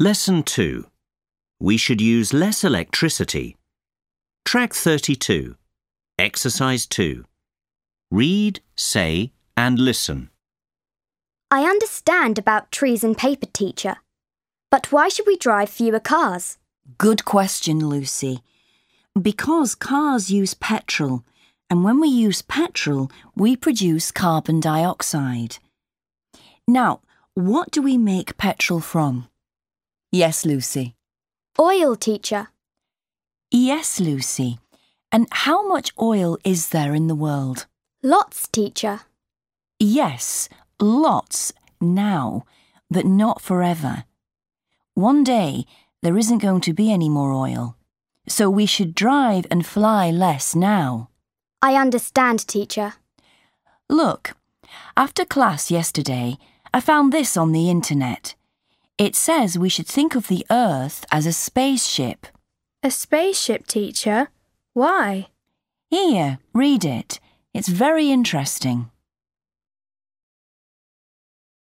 Lesson 2. We should use less electricity. Track 32. Exercise 2. Read, say, and listen. I understand about trees and paper, teacher. But why should we drive fewer cars? Good question, Lucy. Because cars use petrol, and when we use petrol, we produce carbon dioxide. Now, what do we make petrol from? Yes, Lucy. Oil, teacher. Yes, Lucy. And how much oil is there in the world? Lots, teacher. Yes, lots now, but not forever. One day, there isn't going to be any more oil. So we should drive and fly less now. I understand, teacher. Look, after class yesterday, I found this on the internet. It says we should think of the Earth as a spaceship. A spaceship, teacher? Why? Here, read it. It's very interesting.